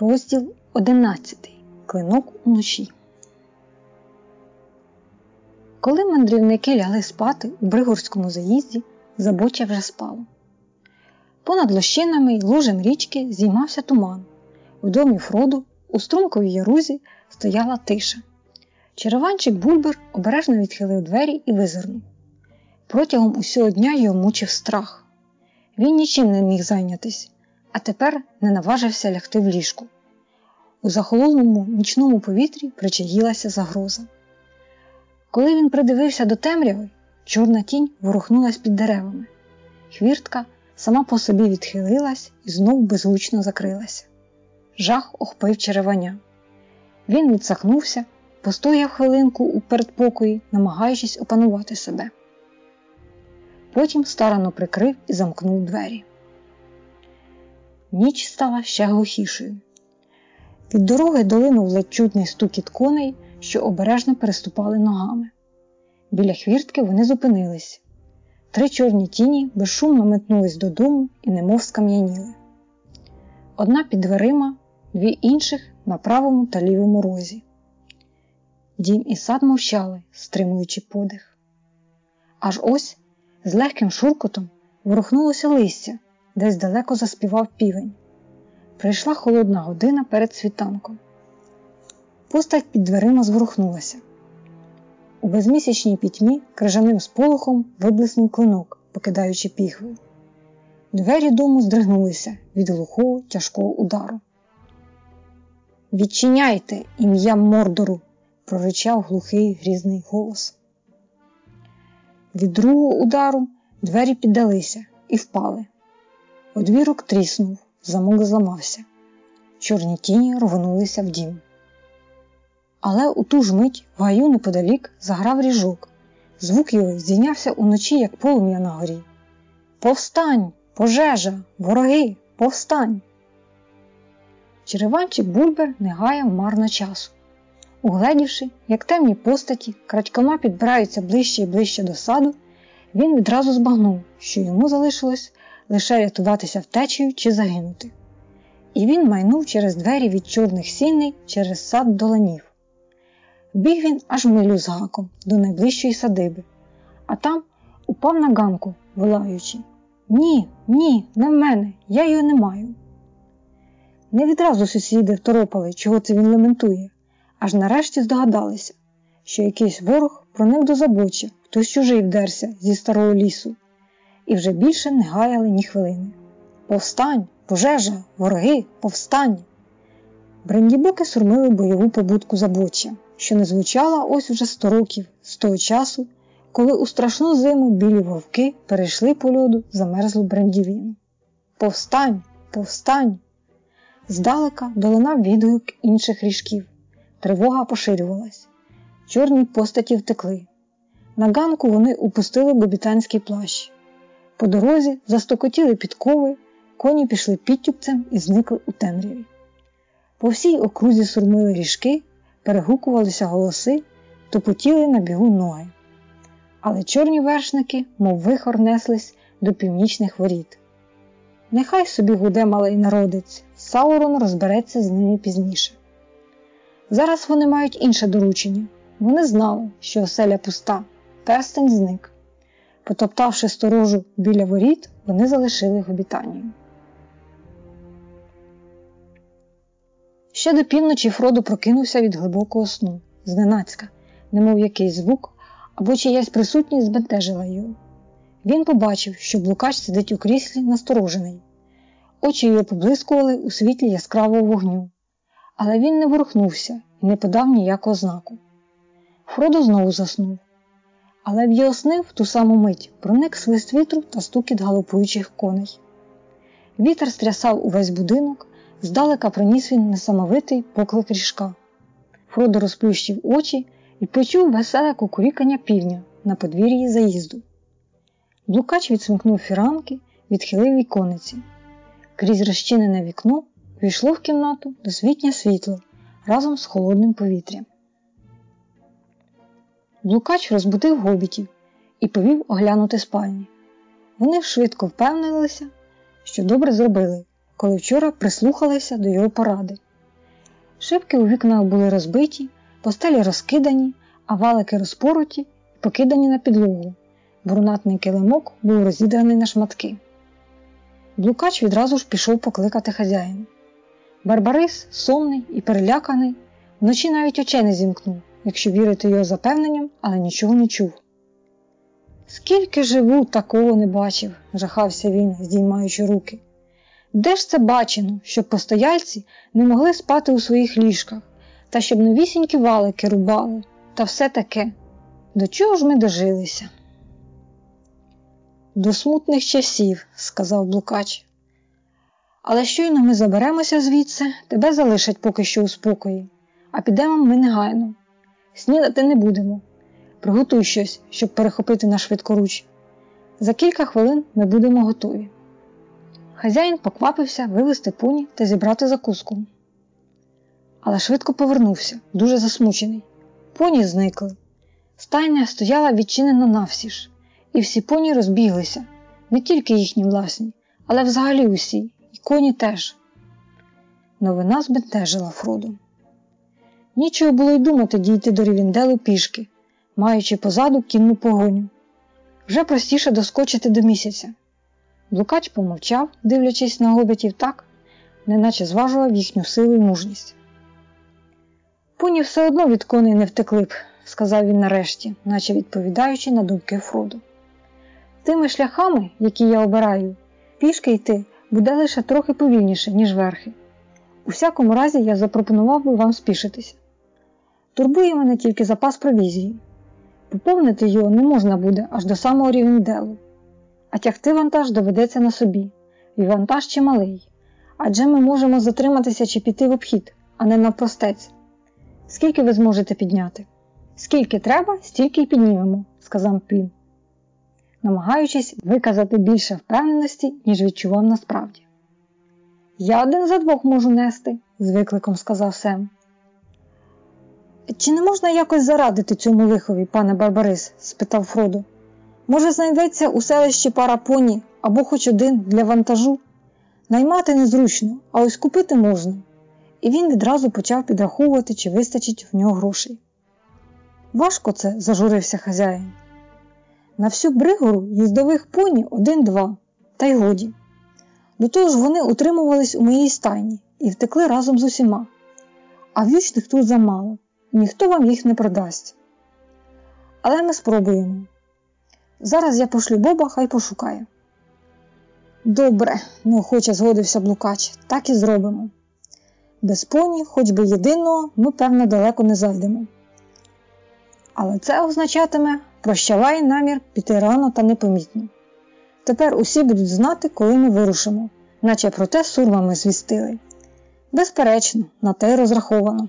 Розділ 11. Клинок уночі. Коли мандрівники лягли спати у Бригорському заїзді, забоча вже спало. Понад лощинами й лужем річки зіймався туман. В домі Фроду у струмковій ярузі стояла тиша. Череванчик Бульбер обережно відхилив двері і визирнув. Протягом усього дня його мучив страх. Він нічим не міг зайнятись, а тепер не наважився лягти в ліжку. У захололому нічному повітрі причаїлася загроза. Коли він придивився до темряви, чорна тінь ворухнулась під деревами. Хвіртка сама по собі відхилилась і знов безгучно закрилася. Жах охпив череваня. Він відсахнувся, постояв хвилинку у передпокої, намагаючись опанувати себе. Потім старано прикрив і замкнув двері. Ніч стала ще глухішою. Від дороги долинув ледь чутний стукіт коней, що обережно переступали ногами. Біля хвіртки вони зупинились. Три чорні тіні безшумно метнулись додому і немов скам'яніли. Одна під дверима, дві інших на правому та лівому розі. Дім і сад мовчали, стримуючи подих. Аж ось з легким шуркотом ворухнулося листя, десь далеко заспівав півень. Прийшла холодна година перед світанком. Постать під дверима зворухнулася. У безмісячній пітьмі крижаним сполохом виблиснув клинок, покидаючи піхви. Двері дому здригнулися від глухого тяжкого удару. Відчиняйте ім'я Мордору! проричав глухий грізний голос. Від другого удару двері піддалися і впали. Одвірок тріснув, замок зламався. Чорні тіні рвонулися в дім. Але у ту ж мить в гаю неподалік заграв ріжок. Звук його здійнявся уночі, як полум'я на горі. Повстань, пожежа, вороги, повстань! Череванчик Бульбер не гаяв марно часу. Угледівши, як темні постаті крадькома підбираються ближче і ближче до саду, він відразу збагнув, що йому залишилось лише рятуватися втечею чи загинути. І він майнув через двері від чорних сіней через сад до ланів. Біг він аж милю з гаком до найближчої садиби, а там упав на ганку, волаючи Ні, ні, не в мене, я його не маю. Не відразу сусіди второпали, чого це він лементує, аж нарешті здогадалися, що якийсь ворог проник до забоча, хтось чужий вдерся зі старого лісу, і вже більше не гаяли ні хвилини. Повстань, пожежа, вороги, повстань! Брендібоки сурмили бойову побудку забоча що не звучала ось уже сто років з того часу, коли у страшну зиму білі вовки перейшли по льоду замерзлу брендівіну. Повстань, повстань! Здалека долинав відгук інших ріжків. Тривога поширювалась. Чорні постаті втекли. На ганку вони упустили бобітанський плащ. По дорозі застокотіли підкови, коні пішли підтюпцем і зникли у темряві. По всій окрузі сурмили ріжки, перегукувалися голоси, тупотіли на бігу ноги. Але чорні вершники, мов вихор, неслись до північних воріт. Нехай собі гуде малий народець, Саурон розбереться з ними пізніше. Зараз вони мають інше доручення. Вони знали, що оселя пуста, перстень зник. Потоптавши сторожу біля воріт, вони залишили обітанію. Ще до півночі Фродо прокинувся від глибокого сну, зненацька, немов якийсь звук або чиясь присутність збентежила його. Він побачив, що блукач сидить у кріслі насторожений. Очі його поблискували у світлі яскравого вогню, але він не ворухнувся і не подав ніякого знаку. Фродо знову заснув, але в його сни в ту саму мить проник свист вітру та стукіт галопуючих коней. Вітер стрясав увесь будинок, Здалека приніс він несамовитий поклик ріжка. Фродо розплющив очі і почув веселе кукурікання півня на подвір'ї заїзду. Блукач відсмикнув фіранки, відхилив вікониці. Крізь розчинене вікно війшло в кімнату досвітнє світло разом з холодним повітрям. Блукач розбудив гобітів і повів оглянути спальні. Вони швидко впевнилися, що добре зробили, коли вчора прислухалися до його поради Шибки у вікнах були розбиті, постелі розкидані, а валики розпороті і покидані на підлогу. Брунатний килимок був розідраний на шматки. Блукач відразу ж пішов покликати хазяїна. Барбарис, сонний і переляканий, вночі навіть очей не зімкнув, якщо вірити його запевненням, але нічого не чув. Скільки живу, такого не бачив, жахався він, здіймаючи руки. Де ж це бачено, щоб постояльці не могли спати у своїх ліжках, та щоб новісінькі валики рубали, та все таке. До чого ж ми дожилися? До смутних часів, сказав Блукач. Але щойно ми заберемося звідси, тебе залишать поки що у спокої, а підемо ми негайно. Снідати не будемо. Приготуй щось, щоб перехопити на швидкоруч. За кілька хвилин ми будемо готові. Хазяїн поквапився вивезти поні та зібрати закуску. Але швидко повернувся, дуже засмучений. Поні зникли. Стайня стояла відчинена навсіж, і всі поні розбіглися, не тільки їхні власні, але взагалі усі, і коні теж. Новина збентежила Фроду. Нічого було й думати дійти до Рівінделу пішки, маючи позаду кінну погоню. Вже простіше доскочити до місяця. Блукач помовчав, дивлячись на гобитів так, неначе зважував їхню силу і мужність. Поні все одно від коней не втекли б, сказав він нарешті, наче відповідаючи на думки Фроду. Тими шляхами, які я обираю, пішки йти буде лише трохи повільніше, ніж верхи. У всякому разі, я запропонував би вам спішитися. Турбує мене тільки запас провізії. Поповнити його не можна буде аж до самого Рівенделу, а тягти вантаж доведеться на собі, і вантаж чималий, адже ми можемо затриматися чи піти в обхід, а не навпростець. Скільки ви зможете підняти? Скільки треба, стільки й піднімемо, сказав Пін, намагаючись виказати більше впевненості, ніж відчував насправді. Я один за двох можу нести, з викликом сказав Сем. Чи не можна якось зарадити цьому лихові, пане Барбарис? спитав Фродо. Може, знайдеться у селищі пара поні або хоч один для вантажу? Наймати незручно, а ось купити можна. І він відразу почав підраховувати, чи вистачить в нього грошей. Важко це, зажурився хазяїн. На всю бригору їздових поні один-два, та й годі. До того ж вони утримувались у моїй стайні і втекли разом з усіма, а в'ючних тут замало ніхто вам їх не продасть. Але ми спробуємо. Зараз я пошлю Боба, хай пошукає. Добре, неохоче згодився блукач, так і зробимо. Без поні, хоч би єдиного, ми, певно, далеко не зайдемо. Але це означатиме прощавай намір піти рано та непомітно. Тепер усі будуть знати, коли ми вирушимо, наче про те сурмами звістили. Безперечно, на те й розраховано.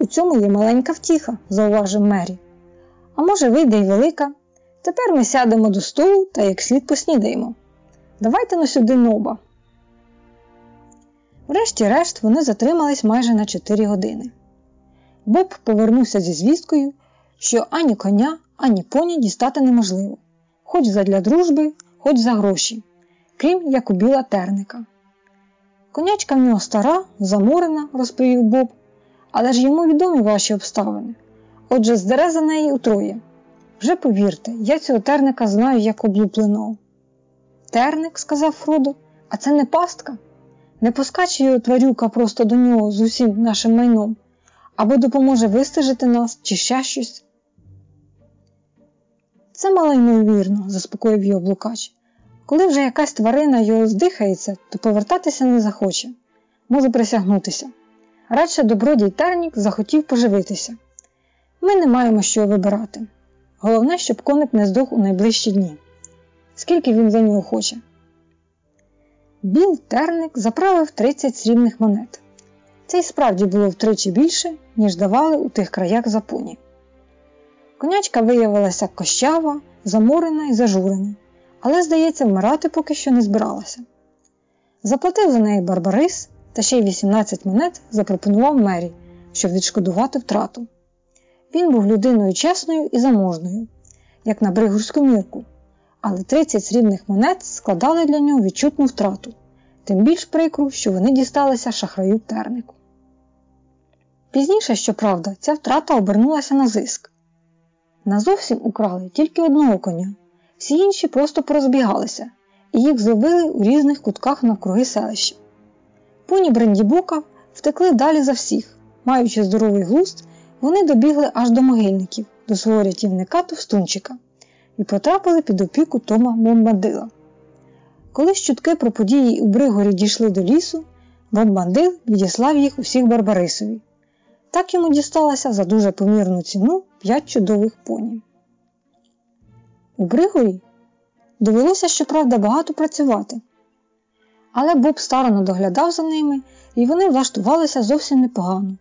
У цьому є маленька втіха, зауважив Мері. А може, вийде й велика. Тепер ми сядемо до столу та як слід поснідаємо. Давайте на сюди ноба. Врешті-решт вони затримались майже на 4 години. Боб повернувся зі звісткою, що ані коня, ані поні дістати неможливо, хоч задля дружби, хоч за гроші, крім як у біла терника. Конячка в нього стара, заморена, розповів Боб, але ж йому відомі ваші обставини. Отже, здере за неї утроє. Вже повірте, я цього терника знаю як облупленого. Терник, сказав Фродо, а це не пастка. Не поскаче його тварюка просто до нього з усім нашим майном, або допоможе вистежити нас чи ще щось. Це мало ймовірно, заспокоїв його блукач. Коли вже якась тварина його здихається, то повертатися не захоче, може присягнутися. Радше добродій Тернік захотів поживитися. Ми не маємо що вибирати. Головне, щоб коник не здох у найближчі дні. Скільки він за нього хоче. Біл Терник заправив 30 срібних монет. Це й справді було втричі більше, ніж давали у тих краях за поні. Конячка виявилася кощава, заморена і зажурена, але, здається, вмирати поки що не збиралася. Заплатив за неї Барбарис, та ще й 18 монет запропонував Мері, щоб відшкодувати втрату. Він був людиною чесною і заможною, як на бригурську мірку, але 30 срібних монет складали для нього відчутну втрату, тим більш прикру, що вони дісталися шахраю тернику. Пізніше, щоправда, ця втрата обернулася на зиск. Назовсім украли тільки одного коня, всі інші просто порозбігалися, і їх зловили у різних кутках навкруги селища. Поні Брендібока втекли далі за всіх, маючи здоровий глузд, вони добігли аж до могильників, до свого рятівника Товстунчика і потрапили під опіку Тома Бомбандила. Коли чутки про події у Бригорі дійшли до лісу, Бомбандил відіслав їх усіх Барбарисові. Так йому дісталося за дуже помірну ціну п'ять чудових поні. У Бригорі довелося, щоправда, багато працювати. Але Боб старано доглядав за ними, і вони влаштувалися зовсім непогано,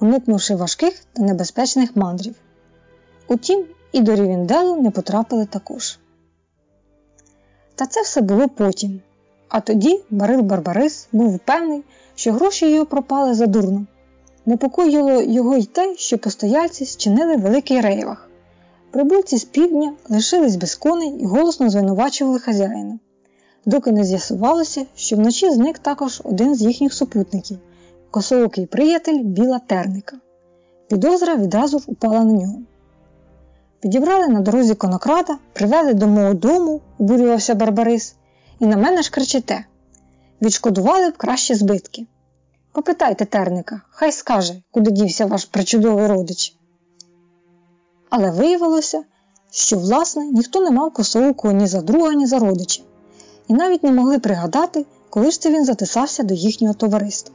уникнувши важких та небезпечних мандрів. Утім, і до Рівінделу не потрапили також. Та це все було потім. А тоді Барил Барбарис був впевнений, що гроші його пропали задурно. Непокоїло його й те, що постояльці зчинили великий рейвах. Прибульці з півдня лишились без коней і голосно звинувачували хазяїна, доки не з'ясувалося, що вночі зник також один з їхніх супутників косоокий приятель Біла Терника. Підозра відразу ж упала на нього. Підібрали на дорозі конокрада, привели до мого дому, обурювався Барбарис, і на мене ж кричите. Відшкодували б кращі збитки. Попитайте терника, хай скаже, куди дівся ваш причудовий родич. Але виявилося, що, власне, ніхто не мав косоокого ні за друга, ні за родича, і навіть не могли пригадати, коли ж це він затисався до їхнього товариства.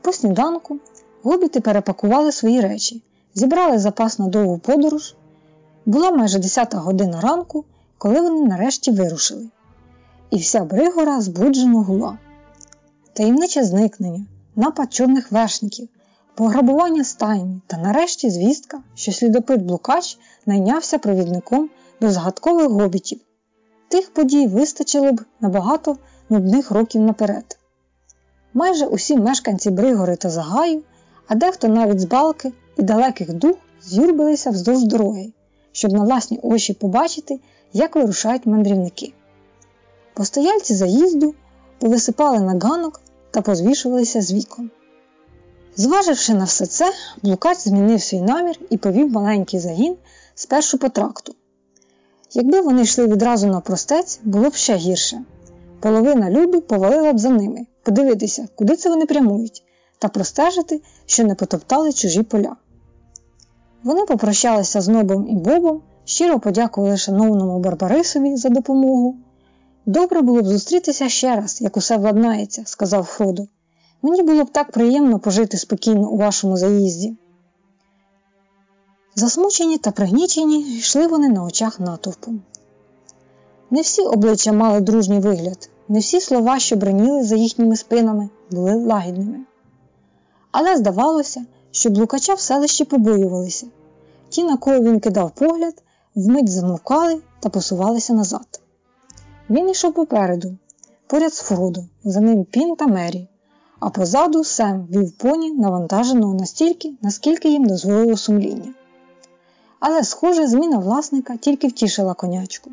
По сніданку гобіти перепакували свої речі, зібрали запас на довгу подорож. Була майже 10 година ранку, коли вони нарешті вирушили. І вся Бригора збуджено гула. Таємниче зникнення, напад чорних вершників, пограбування стайні та нарешті звістка, що слідопит Блукач найнявся провідником до загадкових гобітів. Тих подій вистачило б на багато нудних років наперед. Майже усі мешканці Бригори та Загаю, а дехто навіть з балки і далеких дух з'юрбилися вздовж дороги, щоб на власні очі побачити, як вирушають мандрівники. Постояльці заїзду повисипали на ганок та позвішувалися з вікон. Зваживши на все це, Блукач змінив свій намір і повів маленький загін спершу по тракту. Якби вони йшли відразу на простець, було б ще гірше. Половина люду повалила б за ними, подивитися, куди це вони прямують, та простежити, що не потоптали чужі поля. Вони попрощалися з Нобом і Бобом, щиро подякували шановному Барбарисові за допомогу. Добре було б зустрітися ще раз, як усе владнається, сказав Фродо. Мені було б так приємно пожити спокійно у вашому заїзді. Засмучені та пригнічені йшли вони на очах натовпу. Не всі обличчя мали дружній вигляд, не всі слова, що браніли за їхніми спинами, були лагідними. Але здавалося, що блукача в селищі побоювалися. Ті, на кого він кидав погляд, вмить замовкали та посувалися назад. Він йшов попереду, поряд з Фродо, за ним Пін та Мері, а позаду Сем вів поні, навантаженого настільки, наскільки їм дозволило сумління. Але, схоже, зміна власника тільки втішила конячку.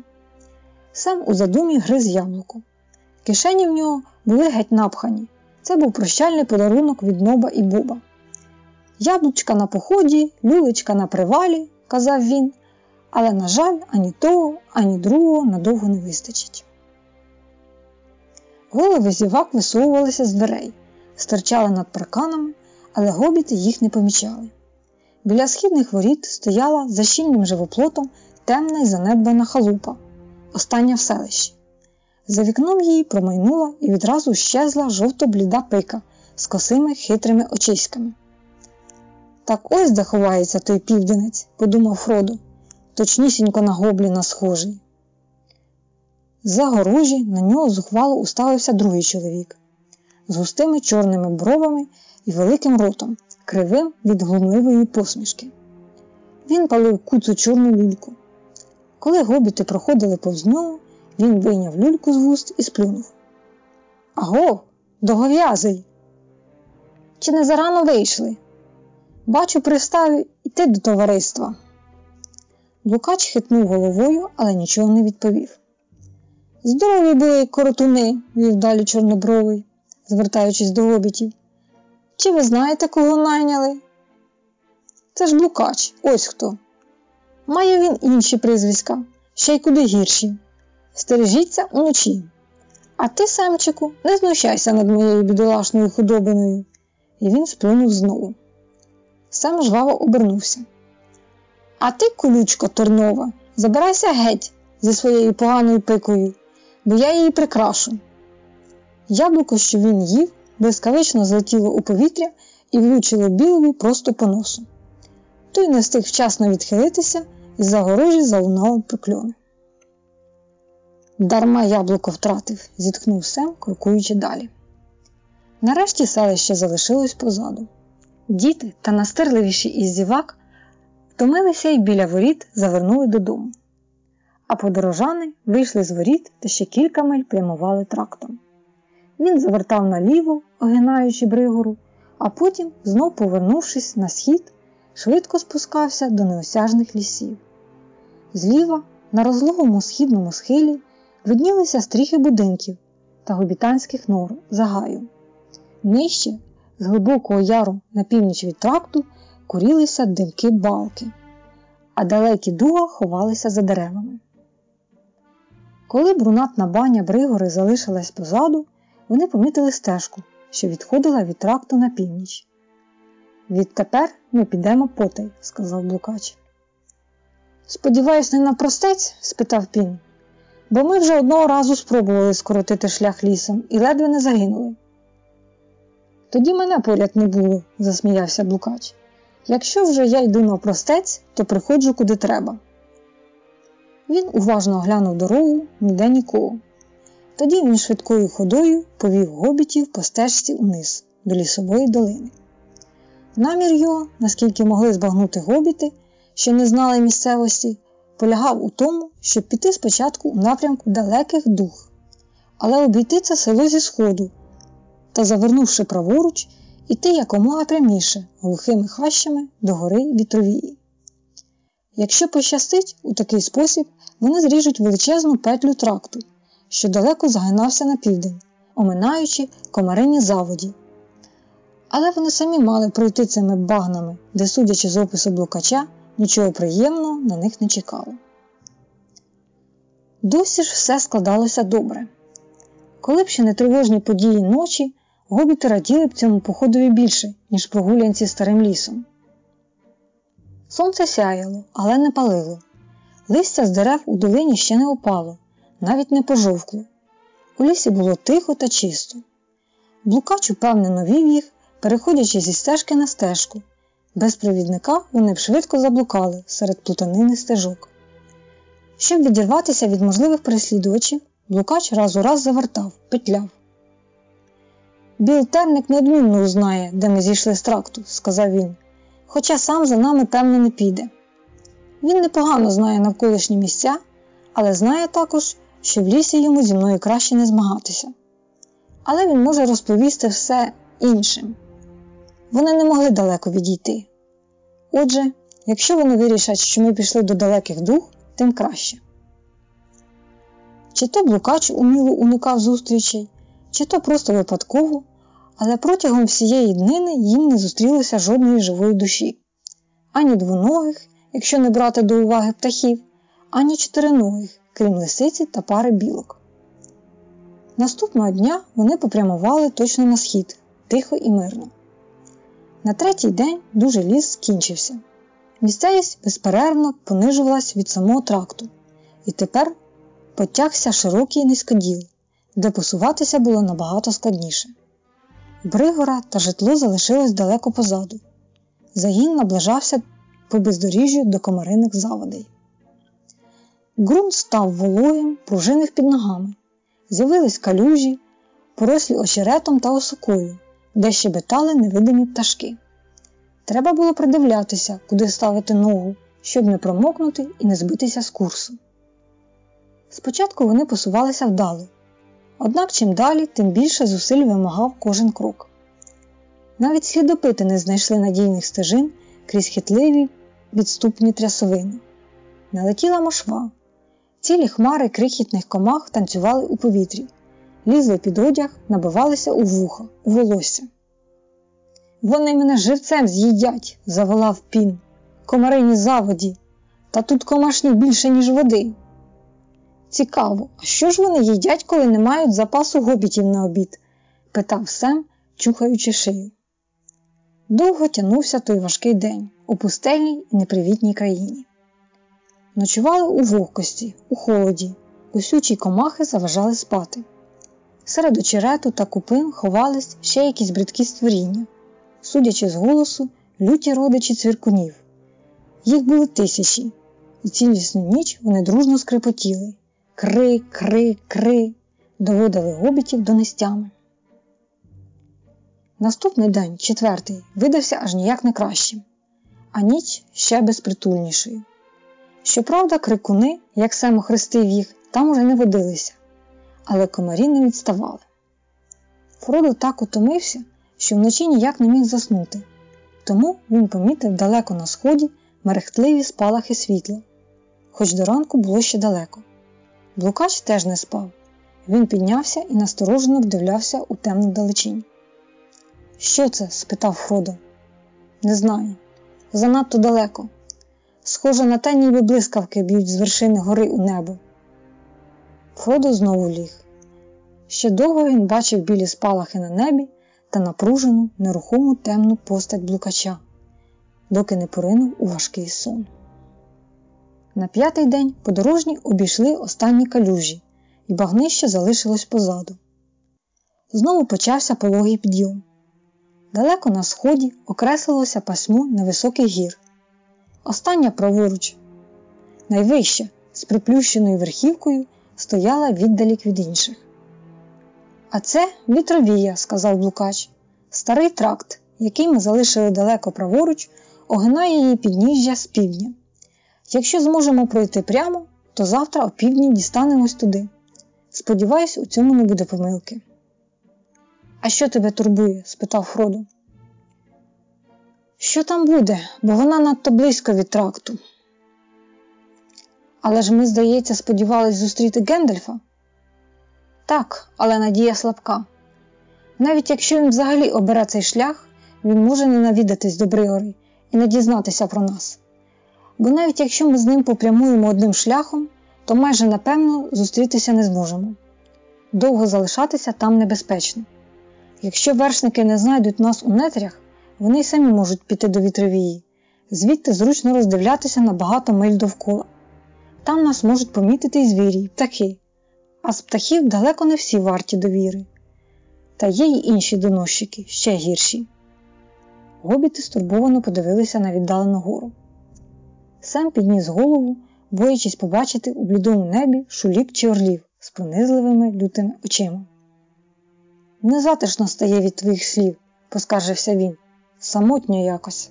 Сем у задумі гриз яблуко. Кишені в нього були геть напхані. Це був прощальний подарунок від Ноба і Боба. Яблучка на поході, люлечка на привалі, казав він, але, на жаль, ані того, ані другого надовго не вистачить. Голови зівак висовувалися з дверей, стирчали над парканами, але гобіти їх не помічали. Біля східних воріт стояла за щільним живоплотом темна й занедбана халупа, остання в селищі. За вікном її промайнула і відразу щезла жовто-бліда пика з косими хитрими очиськами. Так ось де ховається той південець, подумав Фродо, точнісінько на гобліна схожий. За горожі на нього зухвало уставився другий чоловік з густими чорними бровами і великим ротом, кривим від глумливої посмішки. Він палив куцу чорну люльку. Коли гобіти проходили повз нього, він вийняв люльку з вуст і сплюнув. Аго, догов'язий! Чи не зарано вийшли? Бачу, пристав іти до товариства. Блукач хитнув головою, але нічого не відповів. Здорові були коротуни, вів далі чорнобровий, звертаючись до гобітів. Чи ви знаєте, кого найняли? Це ж блукач, ось хто. Має він інші прізвиська, ще й куди гірші. Стережіться уночі. А ти, Семчику, не знущайся над моєю бідолашною худобиною. І він сплюнув знову. Сем жваво обернувся. А ти, колючка Торнова, забирайся геть зі своєю поганою пикою, бо я її прикрашу. Яблуко, що він їв, блискавично злетіло у повітря і влучило білові просто по носу. Той не встиг вчасно відхилитися і за горожі прокльони. Дарма яблуко втратив, зітхнув Сем, крокуючи далі. Нарешті селище залишилось позаду. Діти та настирливіші із зівак втомилися і біля воріт завернули додому. А подорожани вийшли з воріт та ще кілька миль прямували трактом. Він завертав наліво, огинаючи бригору, а потім, знов повернувшись на схід, швидко спускався до неосяжних лісів. Зліва, на розлогому східному схилі, виднілися стріхи будинків та гобітанських нор загаю. Нижче, з глибокого яру на північ від тракту, курілися димки балки, а далекі дуга ховалися за деревами. Коли брунатна баня Бригори залишилась позаду, вони помітили стежку, що відходила від тракту на північ. Відтепер ми підемо потай, сказав Блукач. Сподіваюсь, не на простець? спитав Пін. Бо ми вже одного разу спробували скоротити шлях лісом і ледве не загинули. Тоді мене поряд не було, засміявся Блукач. Якщо вже я йду на простець, то приходжу куди треба. Він уважно оглянув дорогу, ніде нікого. Тоді він швидкою ходою повів гобітів по стежці униз до лісової долини. Намір його, наскільки могли збагнути гобіти, що не знали місцевості, полягав у тому, щоб піти спочатку у напрямку далеких дух, але обійти це село зі сходу та, завернувши праворуч, іти якомога пряміше глухими хащами до гори вітровії. Якщо пощастить, у такий спосіб вони зріжуть величезну петлю тракту, що далеко загинався на південь, оминаючи комарині заводі. Але вони самі мали пройти цими багнами, де, судячи з опису блукача, нічого приємного на них не чекало. Досі ж все складалося добре. Коли б ще не тривожні події ночі, гобіти раділи б цьому походові більше, ніж прогулянці старим лісом. Сонце сяяло, але не палило. Листя з дерев у долині ще не опало, навіть не пожовкло. У лісі було тихо та чисто. Блукач упевнено вів їх, переходячи зі стежки на стежку. Без провідника вони б швидко заблукали серед плутанини стежок. Щоб відірватися від можливих переслідувачів, блукач раз у раз завертав, петляв. Біл Терник неодмінно узнає, де ми зійшли з тракту, сказав він, хоча сам за нами, певно, не піде. Він непогано знає навколишні місця, але знає також, що в лісі йому зі мною краще не змагатися. Але він може розповісти все іншим. Вони не могли далеко відійти. Отже, якщо вони вирішать, що ми пішли до далеких дух, тим краще. Чи то блукач уміло уникав зустрічей, чи то просто випадково, але протягом всієї днини їм не зустрілося жодної живої душі, ані двоногих, якщо не брати до уваги птахів, ані чотириногих, крім лисиці та пари білок. Наступного дня вони попрямували точно на схід, тихо і мирно. На третій день дуже ліс скінчився. Місцевість безперервно понижувалась від самого тракту, і тепер потягся широкий низькоділ, де посуватися було набагато складніше. Бригора та житло залишилось далеко позаду. Загін наближався по бездоріжжю до комариних заводей. Ґрунт став вологим, пружинив під ногами. З'явились калюжі, порослі очеретом та осокою, де щебетали невидимі пташки. Треба було придивлятися, куди ставити ногу, щоб не промокнути і не збитися з курсу. Спочатку вони посувалися вдало, однак чим далі, тим більше зусиль вимагав кожен крок. Навіть слідопити не знайшли надійних стежин крізь хитливі відступні трясовини. Налетіла мошва. Цілі хмари крихітних комах танцювали у повітрі, лізли під одяг, набивалися у вуха, у волосся. Вони мене живцем з'їдять, заволав пін. Комарині заводі, та тут комашні більше, ніж води. Цікаво, а що ж вони їдять, коли не мають запасу гобітів на обід? питав Сем, чухаючи шию. Довго тягнувся той важкий день у пустельній і непривітній країні. Ночували у вогкості, у холоді, усючі комахи заважали спати. Серед очерету та купин ховались ще якісь бридкі створіння, судячи з голосу, люті родичі цвіркунів. Їх були тисячі, і цілісну ніч вони дружно скрипотіли. Кри, кри, кри, доводили гобітів до нестями. Наступний день, четвертий, видався аж ніяк не кращим, а ніч ще безпритульнішою. Щоправда, крикуни, як Сем охрестив їх, там уже не водилися, але комарі не відставали. Фродо так утомився, що вночі ніяк не міг заснути, тому він помітив далеко на сході мерехтливі спалахи світла, хоч до ранку було ще далеко. Блукач теж не спав. Він піднявся і насторожено вдивлявся у темну далечінь. Що це? спитав Фродо. Не знаю. Занадто далеко. Схоже на те, ніби блискавки б'ють з вершини гори у небо. Фродо знову ліг. Ще довго він бачив білі спалахи на небі та напружену, нерухому темну постать блукача, доки не поринув у важкий сон. На п'ятий день подорожні обійшли останні калюжі, і багнище залишилось позаду. Знову почався пологий підйом. Далеко на сході окреслилося пасмо невисоких гір. Остання праворуч, найвища, з приплющеною верхівкою, стояла віддалік від інших. А це вітровія, сказав Блукач, старий тракт, який ми залишили далеко праворуч, огинає її підніжжя з півдня. Якщо зможемо пройти прямо, то завтра о півдні дістанемось туди. Сподіваюсь, у цьому не буде помилки. А що тебе турбує? спитав Фродо. Що там буде, бо вона надто близько від тракту. Але ж ми, здається, сподівались зустріти Гендальфа? Так, але надія слабка. Навіть якщо він взагалі обере цей шлях, він може не навідатись до Бриори і не дізнатися про нас. Бо навіть якщо ми з ним попрямуємо одним шляхом, то майже напевно зустрітися не зможемо. Довго залишатися там небезпечно. Якщо вершники не знайдуть нас у нетрях, вони й самі можуть піти до вітровії, звідти зручно роздивлятися на багато миль довкола. Там нас можуть помітити й звірі, й птахи, а з птахів далеко не всі варті довіри. Та є й інші доносчики, ще гірші. Гобіти стурбовано подивилися на віддалену гору. Сам підніс голову, боячись побачити у блідому небі шулік чи орлів з пронизливими лютими очима. Незатишно стає від твоїх слів, поскаржився він, самотньо якось.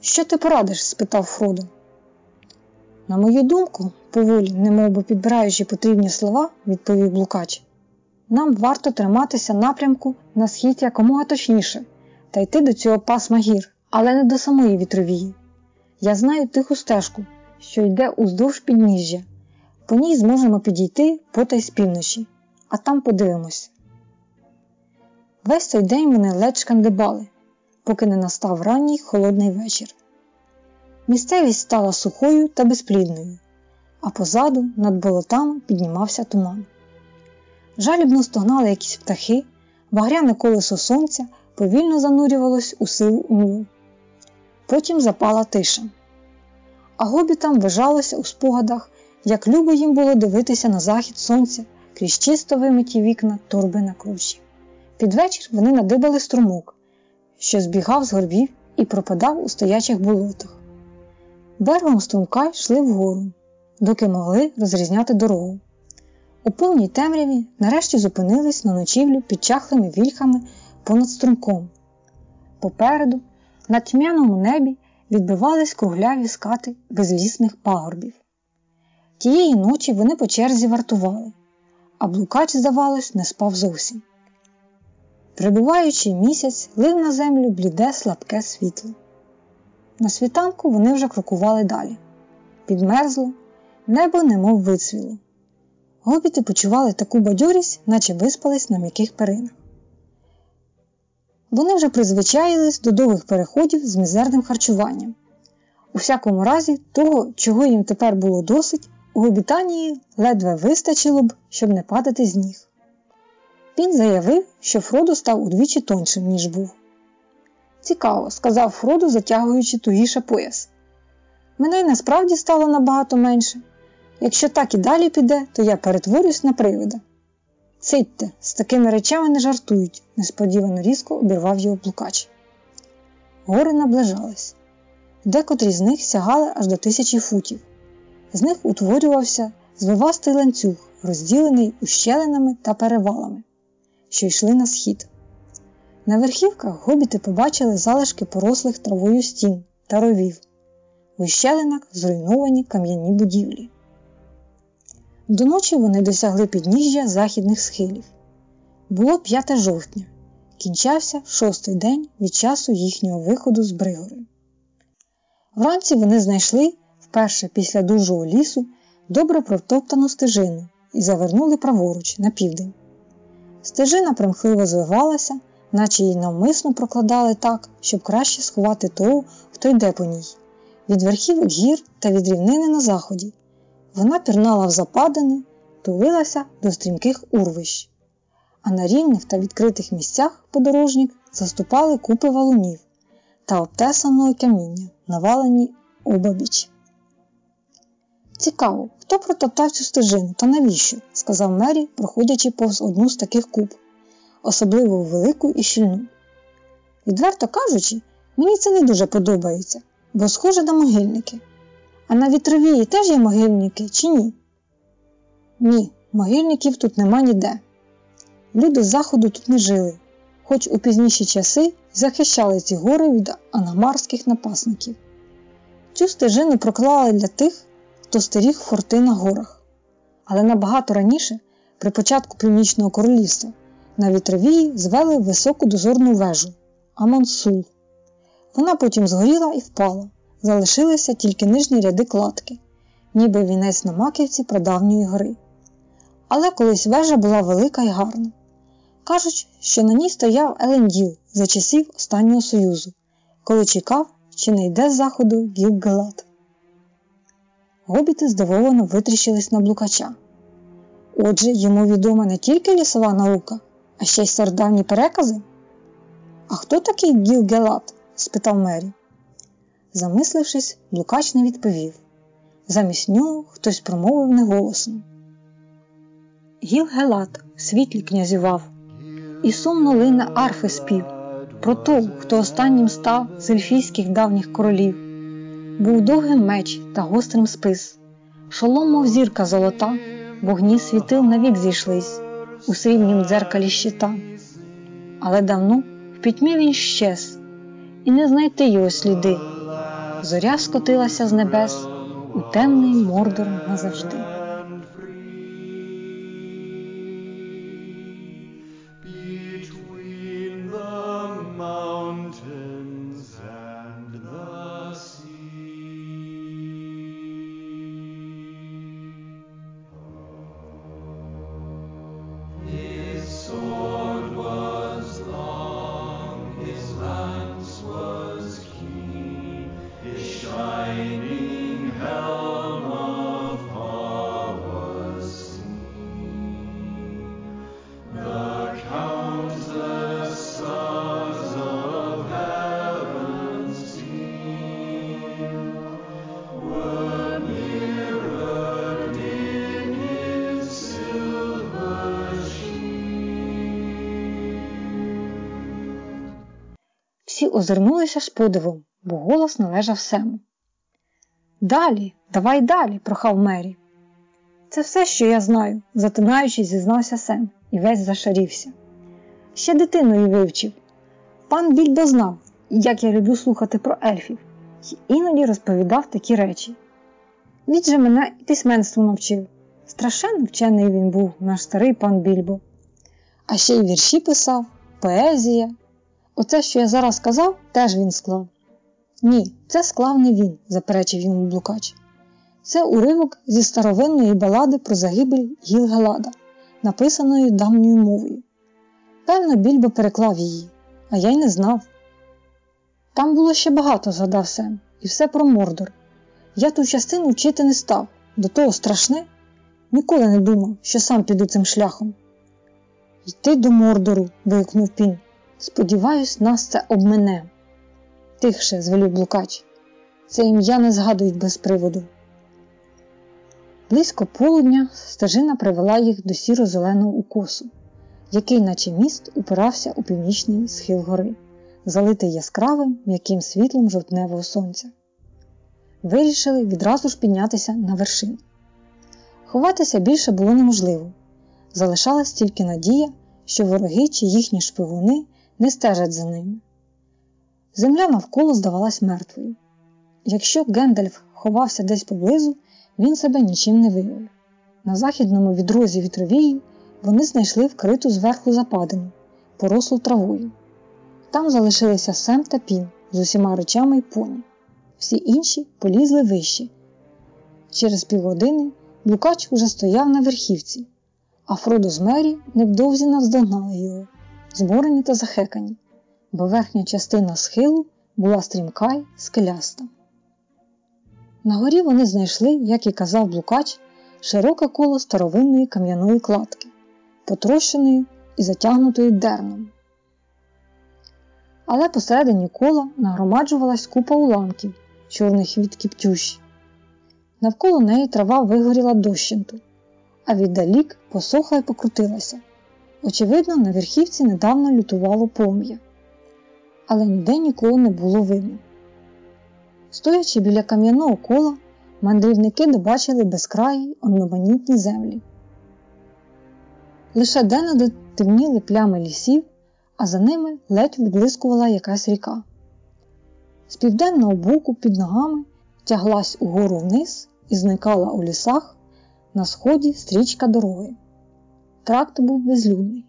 Що ти порадиш? спитав Фродо. На мою думку, поволі, немовби підбираючи потрібні слова, відповів Блукач, нам варто триматися напрямку на схід якомога точніше та йти до цього пасма гір, але не до самої вітровії. Я знаю тиху стежку, що йде уздовж підніжжя. По ній зможемо підійти потай з півночі, а там подивимось. Весь цей день вони ледь шкандибали, поки не настав ранній холодний вечір. Місцевість стала сухою та безплідною, а позаду над болотами піднімався туман. Жалібно стогнали якісь птахи, багряне колесо сонця повільно занурювалось у сиву умлу. Потім запала тиша. А гобітам вижалося у спогадах, як любо їм було дивитися на захід сонця крізь чисто вимиті вікна торби на кручі. Під вечір вони надибали струмок, що збігав з горбів і пропадав у стоячих болотах. Берегом струмка йшли вгору, доки могли розрізняти дорогу. У повній темряві нарешті зупинились на ночівлю під чахлими вільхами понад струмком. Попереду, на тьмяному небі, відбивались кругляві скати безлісних пагорбів. Тієї ночі вони по черзі вартували, а блукач, здавалось, не спав зовсім. Прибуваючи місяць, лив на землю бліде слабке світло. На світанку вони вже крокували далі. Підмерзло, небо немов вицвіло. Гобіти почували таку бадьорість, наче виспались на м'яких перинах. Вони вже призвичаїлись до довгих переходів з мізерним харчуванням. У всякому разі, того, чого їм тепер було досить, у обітанії ледве вистачило б, щоб не падати з ніг. Він заявив, що Фродо став удвічі тоншим, ніж був. Цікаво, сказав Фродо, затягуючи тугіше пояс. Мене й насправді стало набагато менше. Якщо так і далі піде, то я перетворюсь на привида. Цитьте, з такими речами не жартують, несподівано різко обірвав його плукач. Гори наближались. Декотрі з них сягали аж до тисячі футів. З них утворювався звивастий ланцюг, розділений ущелинами та перевалами, що йшли на схід. На верхівках гобіти побачили залишки порослих травою стін та ровів, в ущелинах зруйновані кам'яні будівлі. До ночі вони досягли підніжжя західних схилів. Було 5 жовтня, кінчався шостий день від часу їхнього виходу з Бригори. Вранці вони знайшли вперше після дужого лісу добре протоптану стежину і завернули праворуч на південь. Стежина примхливо звивалася, наче її навмисно прокладали так, щоб краще сховати того, хто йде по ній, від верхівок гір та від рівнини на заході. Вона пірнала в западини, тулилася до стрімких урвищ, а на рівних та відкритих місцях подорожник заступали купи валунів та обтесаного каміння, навалені обабіч. Цікаво, хто протоптав цю стежину та навіщо? сказав Мері, проходячи повз одну з таких куб, особливо велику і щільну. Відверто кажучи, мені це не дуже подобається, бо схоже на могильники. А на вітровії теж є могильники чи ні? Ні, могильників тут нема ніде. Люди з заходу тут не жили, хоч у пізніші часи захищали ці гори від анамарських напасників. Цю стежину проклали для тих, хто стеріг форти на горах. Але набагато раніше, при початку Північного королівства, на вітровії звели високу дозорну вежу Амонсул. Вона потім згоріла і впала залишилися тільки нижні ряди кладки, ніби вінець на маківці прадавньої гори. Але колись вежа була велика і гарна. Кажуть, що на ній стояв Еленділ за часів останнього союзу, коли чекав, чи не йде з заходу Гілгелат. Гобіти здивовано витріщились на блукача. Отже, йому відома не тільки лісова наука, а ще й стародавні перекази. А хто такий Гілгелат? спитав Мері. Замислившись, Лукач не відповів. Замість нього хтось промовив неголосно. Гіл-Гелат світлі князював, і сумно лине арфи спів про того, хто останнім став з ельфійських давніх королів. Був довгим меч та гострим спис, шолом, мов зірка золота, вогні світил навік зійшлись у срібнім дзеркалі щита. Але давно в пітьмі він щез, і не знайти його сліди зоря скотилася з небес у темний мордор назавжди. Озирнулися з подивом, бо голос належав Сему. Далі, давай далі, прохав Мері. Це все, що я знаю, затинаючись, зізнався Сем і весь зашарівся. Ще дитиною вивчив. Пан Більбо знав, як я люблю слухати про ельфів, і іноді розповідав такі речі. Він же мене і письменству навчив. Страшенно вчений він був, наш старий пан Більбо. А ще й вірші писав, поезія, Оце, що я зараз сказав, теж він склав. Ні, це склав не він, заперечив йому блукач. Це уривок зі старовинної балади про загибель Гілгелада, написаної давньою мовою. Певно, більбо переклав її, а я й не знав. Там було ще багато, згадав Сем, і все про Мордор. Я ту частину вчити не став, до того страшне. Ніколи не думав, що сам піду цим шляхом. Йти до Мордору, вигукнув Пін. Сподіваюсь, нас це обмене. Тихше, звелів блукач. Це ім'я не згадують без приводу. Близько полудня стежина привела їх до сіро-зеленого укосу, який, наче міст, упирався у північний схил гори, залитий яскравим м'яким світлом жовтневого сонця. Вирішили відразу ж піднятися на вершину. Ховатися більше було неможливо. Залишалась тільки надія, що вороги чи їхні шпигуни не стежать за ними. Земля навколо здавалась мертвою. Якщо Гендальф ховався десь поблизу, він себе нічим не виявив. На західному відрозі вітровії вони знайшли вкриту зверху западину, порослу травою. Там залишилися Сем та Пін з усіма речами й поні. Всі інші полізли вище. Через півгодини Блукач уже стояв на верхівці, а Фродо з Мері невдовзі навздогнали його, зборені та захекані, бо верхня частина схилу була стрімка й скеляста. На горі вони знайшли, як і казав Блукач, широке коло старовинної кам'яної кладки, потрощеної і затягнутої дерном. Але посередині кола нагромаджувалась купа уламків, чорних від кіптющі. Навколо неї трава вигоріла дощенту, а віддалік посохла й покрутилася. Очевидно, на верхівці недавно лютувало полум'я, але ніде нікого не було видно. Стоячи біля кам'яного кола, мандрівники добачили безкраї одноманітні землі. Лише де-не-де темніли плями лісів, а за ними ледь відблискувала якась ріка. З південного боку під ногами тяглась угору вниз і зникала у лісах на сході стрічка дороги. Тракт був безлюдний.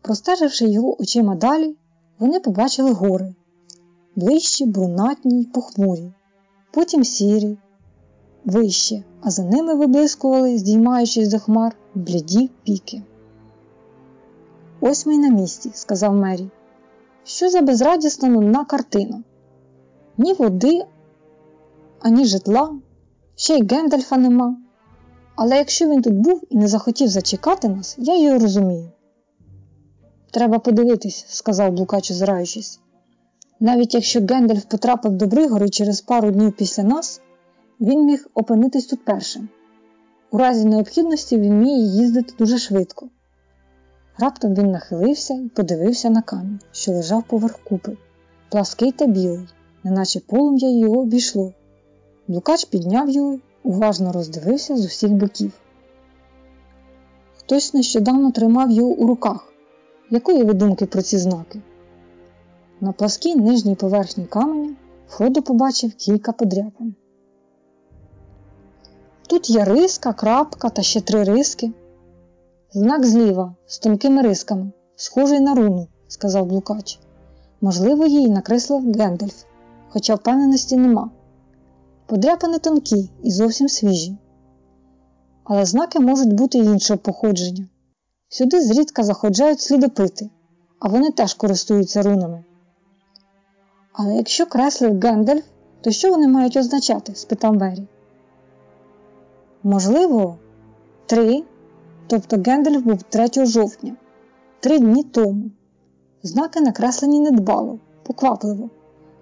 Простеживши його очима далі, вони побачили гори ближчі, брунатні й похмурі, потім сірі, вище, а за ними виблискували, здіймаючись до хмар, бліді піки. Ось ми й на місці, сказав Мері. Що за безрадісна нудна картина? Ні води, ані житла, ще й Гендальфа нема. Але якщо він тут був і не захотів зачекати нас, я його розумію. Треба подивитись, сказав Блукач, озираючись. Навіть якщо Гендальф потрапив до Бригори через пару днів після нас, він міг опинитись тут першим. У разі необхідності він вміє їздити дуже швидко. Раптом він нахилився і подивився на камінь, що лежав поверх купи, плаский та білий, неначе полум'я його обійшло. Блукач підняв його, уважно роздивився з усіх боків. Хтось нещодавно тримав його у руках. Якої ви думки про ці знаки? На пласкій нижній поверхні каменя Фродо побачив кілька подряпин. Тут є риска, крапка та ще три риски. Знак зліва з тонкими рисками, схожий на руну, сказав Блукач. Можливо, її накреслив Гендальф, хоча впевненості нема. Подряпини тонкі і зовсім свіжі. Але знаки можуть бути іншого походження. Сюди зрідка заходжають слідопити, а вони теж користуються рунами. Але якщо креслив Гендальф, то що вони мають означати? спитав Вері. Можливо, три, тобто Гендальф був 3 жовтня, три дні тому. Знаки накреслені недбало, поквапливо,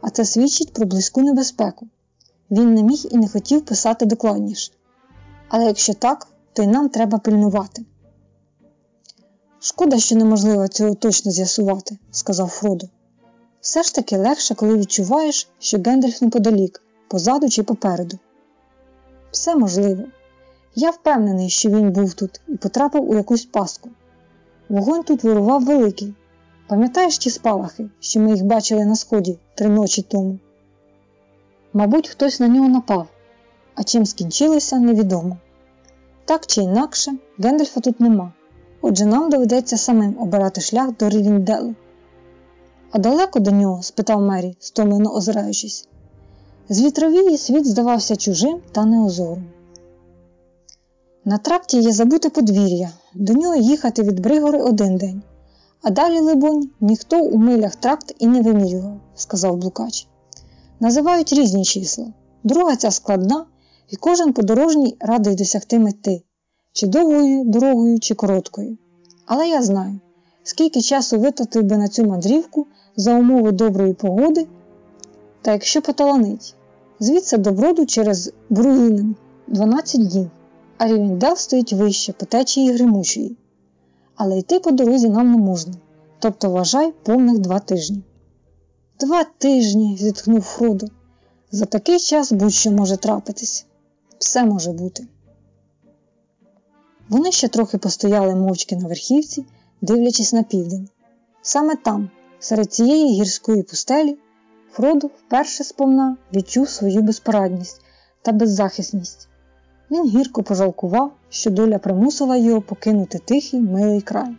а це свідчить про близьку небезпеку. Він не міг і не хотів писати докладніше. Але якщо так, то й нам треба пильнувати. Шкода, що неможливо цього точно з'ясувати, сказав Фродо. Все ж таки легше, коли відчуваєш, що Гендальф неподалік, позаду чи попереду. Все можливо. Я впевнений, що він був тут і потрапив у якусь пастку. Вогонь тут вирував великий. Пам'ятаєш ті спалахи, що ми їх бачили на сході три ночі тому? Мабуть, хтось на нього напав, а чим скінчилося, невідомо. Так чи інакше, Гендальфа тут нема, отже нам доведеться самим обирати шлях до Рівінделу. А далеко до нього? спитав Мері, стомлено озираючись. З вітровії світ здавався чужим та неозорим. На тракті є забуте подвір'я, до нього їхати від Бригори один день, А далі, либонь, ніхто у милях тракт і не вимірював, сказав Блукач. Називають різні числа. Друга ця складна, і кожен подорожній радий досягти мети, чи довгою дорогою, чи короткою. Але я знаю, скільки часу витратив би на цю мандрівку за умови доброї погоди, та якщо поталанить. Звідси до броду через Бруїнен 12 днів, а рівень дел стоїть вище по течії гримучої. Але йти по дорозі нам не можна, тобто вважай повних два тижні. Два тижні, зітхнув Фродо. За такий час будь-що може трапитись. Все може бути. Вони ще трохи постояли мовчки на верхівці, дивлячись на південь. Саме там, серед цієї гірської пустелі, Фроду вперше сповна відчув свою безпорадність та беззахисність. Він гірко пожалкував, що доля примусила його покинути тихий милий край.